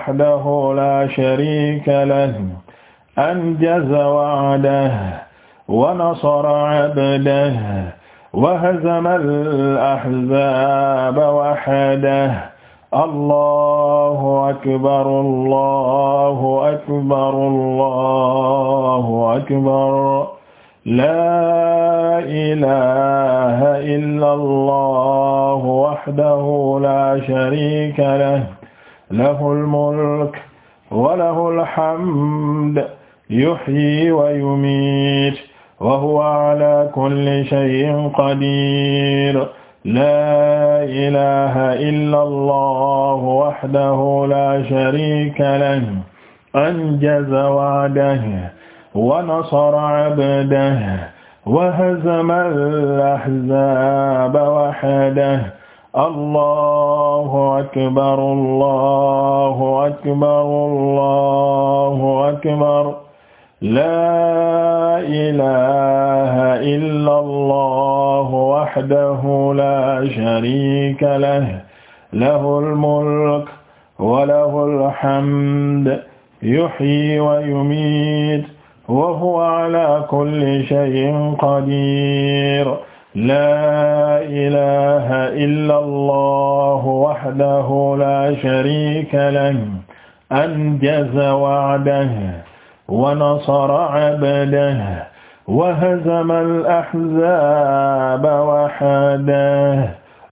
وحده لا شريك له أنجز وعده ونصر عبده وهزم الأحزاب وحده. الله أكبر الله أكبر الله أكبر. لا إله إلا الله وحده لا شريك له. له الملك وله الحمد يحيي ويميت وهو على كل شيء قدير لا إله إلا الله وحده لا شريك له أنجز وعده ونصر عبده وهزم الأحزاب وحده الله اكبر الله اكبر الله اكبر لا اله الا الله وحده لا شريك له له الملك وله الحمد يحيي ويميت وهو على كل شيء قدير لا إله إلا الله وحده لا شريك له أنجز وعده ونصر عبده وهزم الأحزاب وحده